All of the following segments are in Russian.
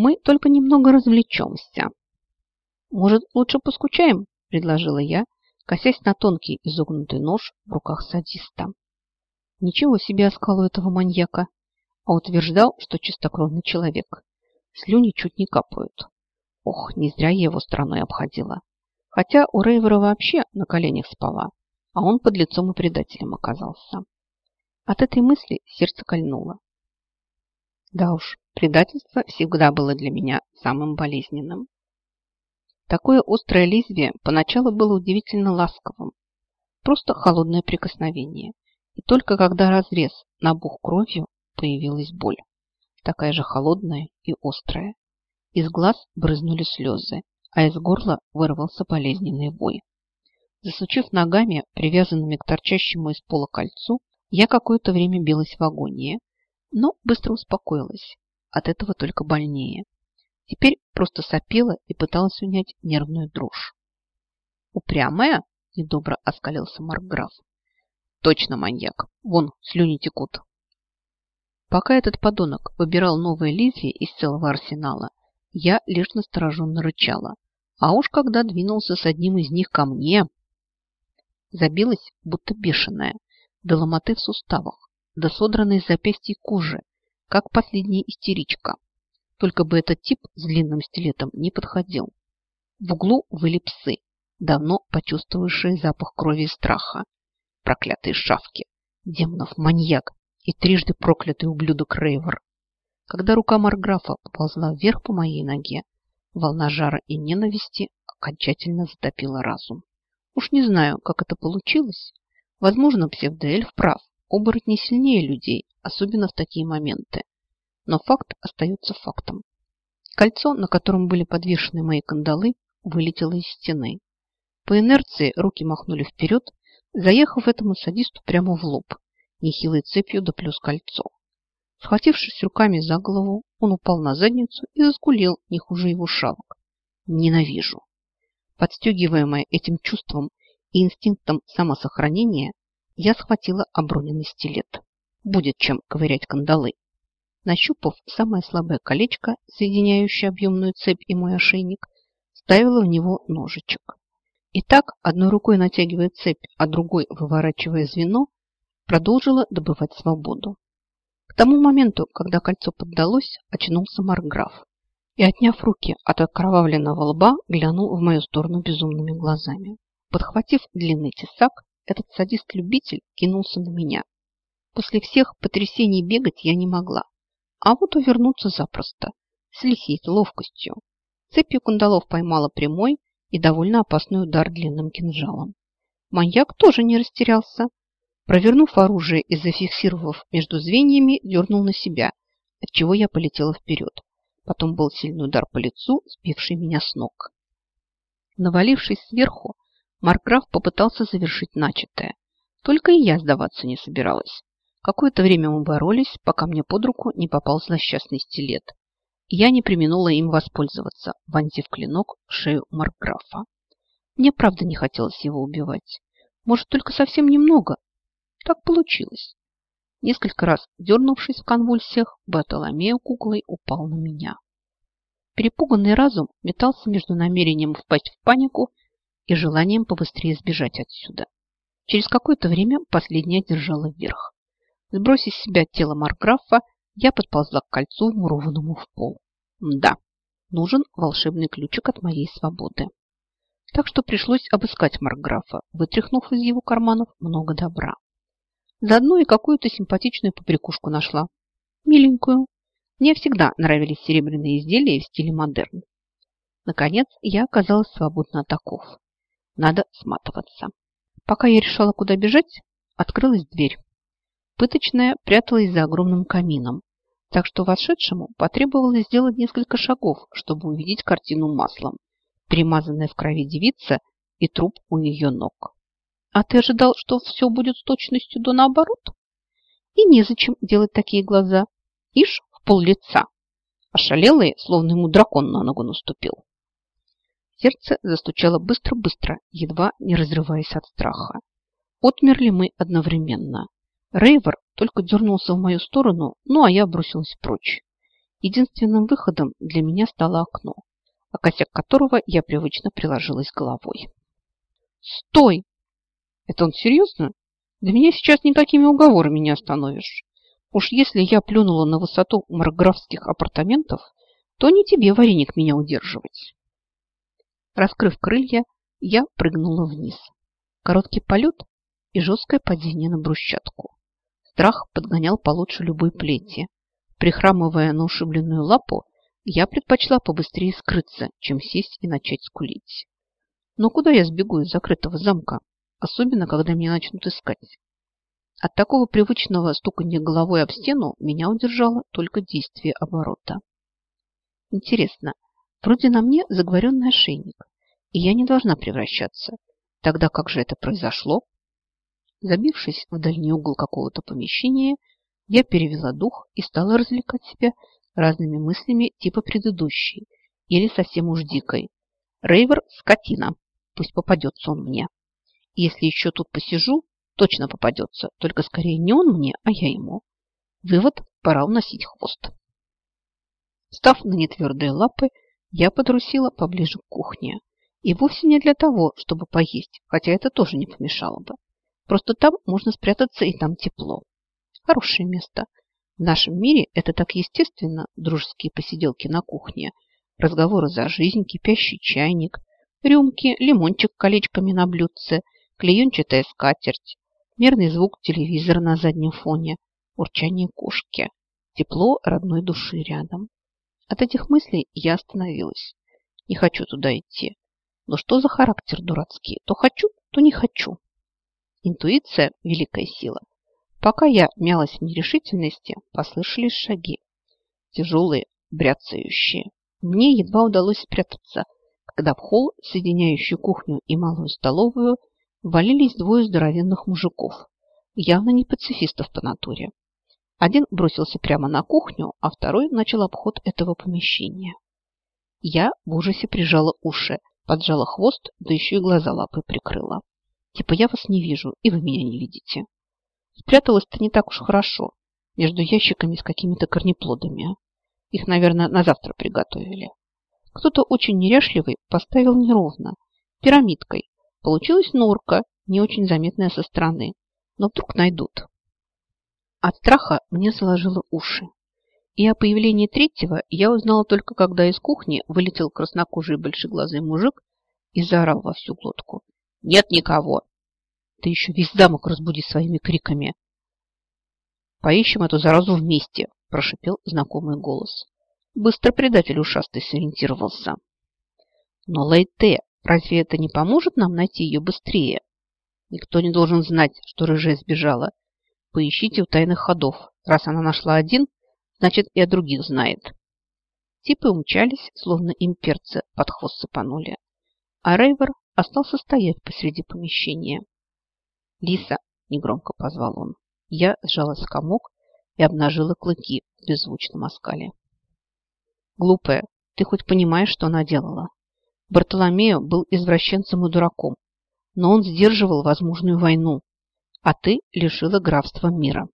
Мы только немного развлечемся. Может, лучше поскучаем? Предложила я, косясь на тонкий изогнутый нож в руках садиста. Ничего себе оскалу этого маньяка, а утверждал, что чистокровный человек. Слюни чуть не капают. Ох, не зря я его стороной обходила. Хотя у Рейвера вообще на коленях спала, а он под лицом и предателем оказался. От этой мысли сердце кольнуло. Да уж, предательство всегда было для меня самым болезненным. Такое острое лезвие поначалу было удивительно ласковым. Просто холодное прикосновение. И только когда разрез набух кровью, появилась боль. Такая же холодная и острая. Из глаз брызнули слезы, а из горла вырвался болезненный вой. Засучив ногами, привязанными к торчащему из пола кольцу, я какое-то время билась в агонии, но быстро успокоилась. От этого только больнее. Теперь просто сопела и пыталась унять нервную дрожь. «Упрямая?» – недобро оскалился Маркграф. «Точно маньяк. Вон, слюни текут». Пока этот подонок выбирал новые лезвия из целого арсенала, я лишь настороженно рычала. А уж когда двинулся с одним из них ко мне, забилась, будто бешеная, до ломоты в суставах, до содранной запястья кожи, как последняя истеричка. Только бы этот тип с длинным стилетом не подходил. В углу выли псы, давно почувствовавшие запах крови и страха. Проклятые шавки! Демонов маньяк и трижды проклятый ублюдок Рейвер. Когда рука Марграфа поползла вверх по моей ноге, волна жара и ненависти окончательно затопила разум. Уж не знаю, как это получилось. Возможно, псевдоэльф прав. Оборотни сильнее людей, особенно в такие моменты но факт остается фактом. Кольцо, на котором были подвешены мои кандалы, вылетело из стены. По инерции руки махнули вперед, заехав этому садисту прямо в лоб, нехилой цепью да плюс кольцо. Схватившись руками за голову, он упал на задницу и заскулил не хуже его шавок. Ненавижу. Подстегиваемая этим чувством и инстинктом самосохранения, я схватила оброненный стилет. Будет чем ковырять кандалы. Нащупав самое слабое колечко, соединяющее объемную цепь и мой ошейник, ставила в него ножичек. И так, одной рукой натягивая цепь, а другой, выворачивая звено, продолжила добывать свободу. К тому моменту, когда кольцо поддалось, очнулся Маркграф и, отняв руки от окровавленного лба, глянул в мою сторону безумными глазами. Подхватив длинный тесак, этот садист-любитель кинулся на меня. После всех потрясений бегать я не могла, а вот увернуться запросто, с лихой ловкостью. Цепью кандалов поймала прямой и довольно опасный удар длинным кинжалом. Маньяк тоже не растерялся. Провернув оружие и зафиксировав между звеньями, дернул на себя, отчего я полетела вперед. Потом был сильный удар по лицу, сбивший меня с ног. Навалившись сверху, Маркграф попытался завершить начатое. Только и я сдаваться не собиралась. Какое-то время мы боролись, пока мне под руку не попал злосчастный стилет. Я не применула им воспользоваться, вонзив клинок в шею Маркграфа. Мне правда не хотелось его убивать. Может, только совсем немного. Так получилось. Несколько раз дернувшись в конвульсиях, Батоломею куклой упал на меня. Перепуганный разум метался между намерением впасть в панику и желанием побыстрее сбежать отсюда. Через какое-то время последнее держало вверх. Сбросив с себя тело Маркграфа, я подползла к кольцу, вмурованному в пол. Да, нужен волшебный ключик от моей свободы. Так что пришлось обыскать Маркграфа, вытряхнув из его карманов много добра. Заодно и какую-то симпатичную побрякушку нашла. Миленькую. Мне всегда нравились серебряные изделия в стиле модерн. Наконец, я оказалась свободна от оков. Надо сматываться. Пока я решала, куда бежать, открылась дверь. Пыточная пряталась за огромным камином, так что вошедшему потребовалось сделать несколько шагов, чтобы увидеть картину маслом, перемазанная в крови девица и труп у ее ног. А ты ожидал, что все будет с точностью до наоборот? И незачем делать такие глаза. Ишь, в пол лица. Ошалелый, словно ему дракон на ногу наступил. Сердце застучало быстро-быстро, едва не разрываясь от страха. Отмерли мы одновременно. Рейвер только дернулся в мою сторону, ну а я бросилась прочь. Единственным выходом для меня стало окно, о косяк которого я привычно приложилась головой. «Стой!» «Это он серьезно? Да меня сейчас никакими уговорами не остановишь. Уж если я плюнула на высоту марграфских апартаментов, то не тебе, вареник, меня удерживать». Раскрыв крылья, я прыгнула вниз. Короткий полет и жесткое падение на брусчатку. Страх подгонял получше любой плети. Прихрамывая на ушибленную лапу, я предпочла побыстрее скрыться, чем сесть и начать скулить. Но куда я сбегу из закрытого замка, особенно когда меня начнут искать? От такого привычного стукания головой об стену меня удержало только действие оборота. Интересно, вроде на мне заговоренный ошейник, и я не должна превращаться. Тогда как же это произошло? Забившись в дальний угол какого-то помещения, я перевела дух и стала развлекать себя разными мыслями типа предыдущей или совсем уж дикой. Рейвер – скотина. Пусть попадется он мне. Если еще тут посижу, точно попадется. Только скорее не он мне, а я ему. Вывод – пора уносить хвост. Став на нетвердые лапы, я подрусила поближе к кухне. И вовсе не для того, чтобы поесть, хотя это тоже не помешало бы. Просто там можно спрятаться, и там тепло. Хорошее место. В нашем мире это так естественно, дружеские посиделки на кухне, разговоры за жизнь, кипящий чайник, рюмки, лимончик колечками на блюдце, клеенчатая скатерть, мерный звук телевизора на заднем фоне, урчание кошки, тепло родной души рядом. От этих мыслей я остановилась. Не хочу туда идти. Но что за характер дурацкий? То хочу, то не хочу. Интуиция – великая сила. Пока я мялась в нерешительности, послышались шаги. Тяжелые, бряцающие. Мне едва удалось спрятаться, когда в холл, соединяющий кухню и малую столовую, валились двое здоровенных мужиков, явно не пацифистов по натуре. Один бросился прямо на кухню, а второй начал обход этого помещения. Я в ужасе прижала уши, поджала хвост, да еще и глаза лапой прикрыла. Типа я вас не вижу, и вы меня не видите. Спряталась-то не так уж хорошо, между ящиками с какими-то корнеплодами. Их, наверное, на завтра приготовили. Кто-то очень неряшливый поставил неровно, пирамидкой. Получилась норка, не очень заметная со стороны, но вдруг найдут. От страха мне заложило уши. И о появлении третьего я узнала только, когда из кухни вылетел краснокожий большеглазый мужик и заорал во всю глотку. «Нет никого! Ты еще весь замок разбуди своими криками. Поищем эту заразу вместе, прошипел знакомый голос. Быстро предатель ушастый сориентировался. Но, Лейте, разве это не поможет нам найти ее быстрее? Никто не должен знать, что рыжая сбежала. Поищите у тайных ходов. Раз она нашла один, значит и о других знает. Типы умчались, словно им перцы под хвост сыпанули. А Рейвер остался стоять посреди помещения. «Лиса!» – негромко позвал он. Я сжалась в комок и обнажила клыки в беззвучном оскале. «Глупая, ты хоть понимаешь, что она делала?» Бартоломео был извращенцем и дураком, но он сдерживал возможную войну, а ты лишила графства мира.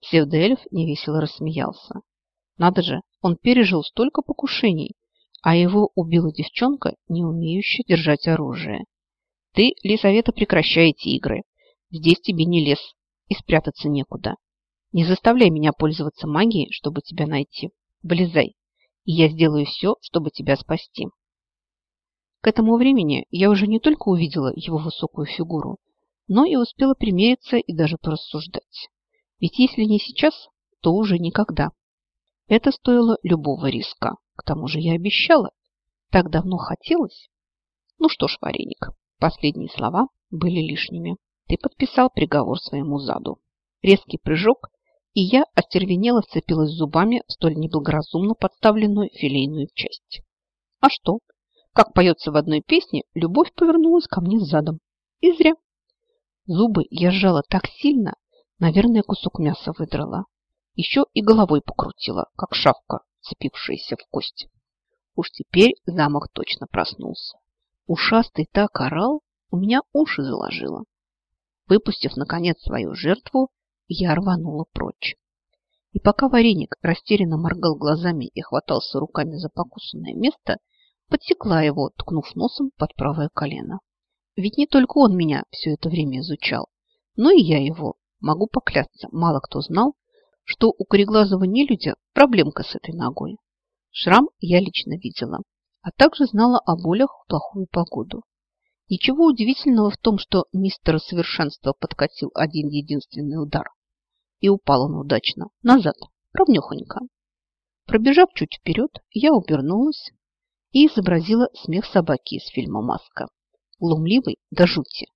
Псевдоэльф невесело рассмеялся. Надо же, он пережил столько покушений, а его убила девчонка, не умеющая держать оружие. Ты, Лизавета, прекращай игры. Здесь тебе не лес, и спрятаться некуда. Не заставляй меня пользоваться магией, чтобы тебя найти. Влезай, и я сделаю все, чтобы тебя спасти. К этому времени я уже не только увидела его высокую фигуру, но и успела примериться и даже порассуждать. Ведь если не сейчас, то уже никогда. Это стоило любого риска. К тому же я обещала. Так давно хотелось. Ну что ж, вареник, последние слова были лишними. Ты подписал приговор своему заду. Резкий прыжок, и я остервенело вцепилась зубами в столь неблагоразумно подставленную филейную часть. А что? Как поется в одной песне, любовь повернулась ко мне задом. И зря. Зубы я сжала так сильно, наверное, кусок мяса выдрала. Еще и головой покрутила, как шавка, цепившаяся в кость. Уж теперь замок точно проснулся. Ушастый так орал, у меня уши заложило. Выпустив, наконец, свою жертву, я рванула прочь. И пока вареник растерянно моргал глазами и хватался руками за покусанное место, подсекла его, ткнув носом под правое колено. Ведь не только он меня все это время изучал, но и я его. Могу поклясться, мало кто знал, что у кореглазого нелюдя проблемка с этой ногой. Шрам я лично видела, а также знала о болях в плохую погоду. Ничего удивительного в том, что мистер Совершенство подкатил один единственный удар. И упал он удачно, назад, ровнёхонько. Пробежав чуть вперед, я обернулась и изобразила смех собаки из фильма «Маска». Глумливый до жути.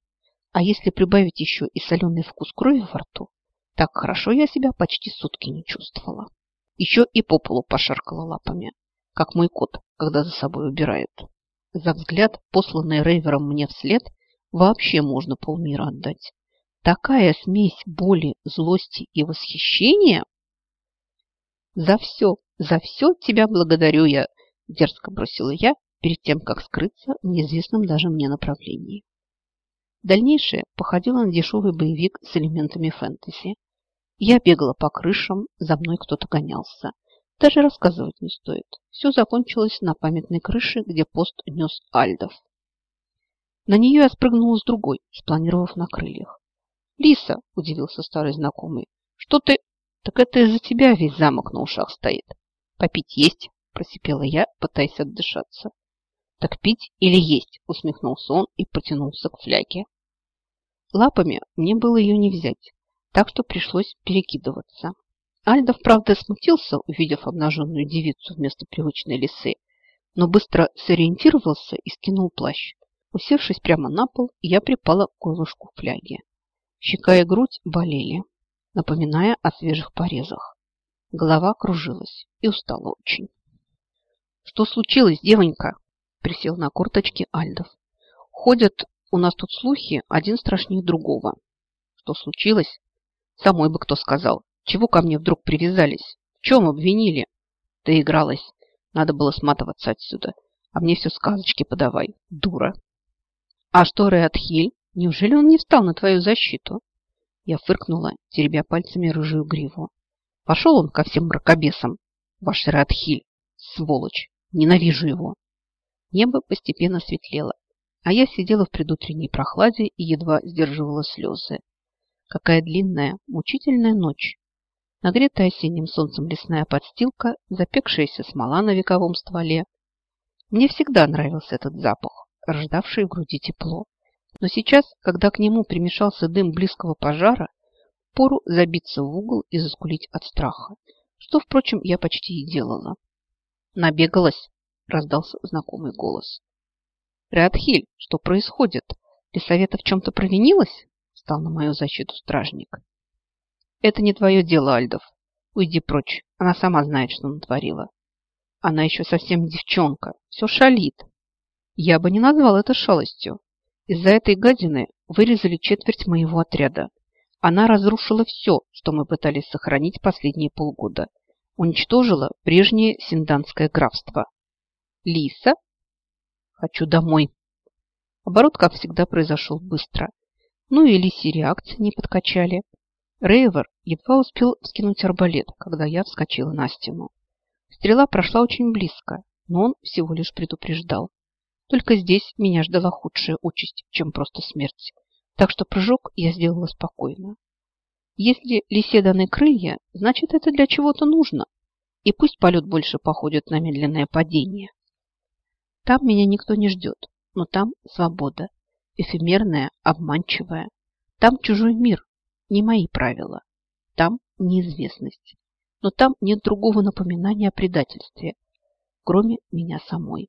А если прибавить еще и соленый вкус крови во рту, так хорошо я себя почти сутки не чувствовала. Еще и по полу пошаркала лапами, как мой кот, когда за собой убирает. За взгляд, посланный Рейвером мне вслед, вообще можно полмира отдать. Такая смесь боли, злости и восхищения? За все, за все тебя благодарю я, дерзко бросила я перед тем, как скрыться в неизвестном даже мне направлении. Дальнейшее походило на дешевый боевик с элементами фэнтези. Я бегала по крышам, за мной кто-то гонялся. Даже рассказывать не стоит. Все закончилось на памятной крыше, где пост нес Альдов. На нее я спрыгнула с другой, спланировав на крыльях. «Лиса!» – удивился старый знакомый. «Что ты...» «Так это из-за тебя весь замок на ушах стоит. Попить есть?» – просипела я, пытаясь отдышаться. «Так пить или есть?» – усмехнулся он и потянулся к фляге. Лапами мне было ее не взять, так что пришлось перекидываться. Альдов, правда, смутился, увидев обнаженную девицу вместо привычной лисы, но быстро сориентировался и скинул плащ. Усевшись прямо на пол, я припала к горлышку фляги. Щека и грудь болели, напоминая о свежих порезах. Голова кружилась и устала очень. «Что случилось, девонька?» Присел на корточки Альдов. «Ходят у нас тут слухи, один страшнее другого. Что случилось? Самой бы кто сказал. Чего ко мне вдруг привязались? В чем обвинили? Ты игралась. Надо было сматываться отсюда. А мне все сказочки подавай, дура. А что Реатхиль? Неужели он не встал на твою защиту? Я фыркнула, теребя пальцами рыжую гриву. Пошел он ко всем мракобесам. Ваш Реатхиль, сволочь, ненавижу его. Небо постепенно светлело, а я сидела в предутренней прохладе и едва сдерживала слезы. Какая длинная, мучительная ночь. Нагретая осенним солнцем лесная подстилка, запекшаяся смола на вековом стволе. Мне всегда нравился этот запах, рождавший в груди тепло. Но сейчас, когда к нему примешался дым близкого пожара, пору забиться в угол и заскулить от страха, что, впрочем, я почти и делала. «Набегалась!» – раздался знакомый голос. «Реатхиль, что происходит? Лисавета в чем-то провинилась?» Стал на мою защиту стражник. Это не твое дело, Альдов. Уйди прочь. Она сама знает, что натворила. Она еще совсем девчонка. Все шалит. Я бы не назвал это шалостью. Из-за этой гадины вырезали четверть моего отряда. Она разрушила все, что мы пытались сохранить последние полгода. Уничтожила прежнее синданское графство. Лиса? Хочу домой. Оборот, как всегда, произошел быстро. Ну и лисьи реакции не подкачали. Рейвер едва успел вскинуть арбалет, когда я вскочила на стену. Стрела прошла очень близко, но он всего лишь предупреждал. Только здесь меня ждала худшая участь, чем просто смерть. Так что прыжок я сделала спокойно. Если лисе даны крылья, значит это для чего-то нужно. И пусть полет больше походит на медленное падение. Там меня никто не ждет, но там свобода эфемерная, обманчивая. Там чужой мир, не мои правила. Там неизвестность. Но там нет другого напоминания о предательстве, кроме меня самой.